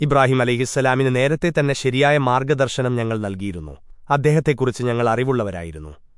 ഇബ്രാഹിം അലിഹിസ്സലാമിന് നേരത്തെ തന്നെ ശരിയായ മാർഗദർശനം ഞങ്ങൾ നൽകിയിരുന്നു. അദ്ദേഹത്തെക്കുറിച്ച് ഞങ്ങൾ അറിവുള്ളവരായിരുന്നു.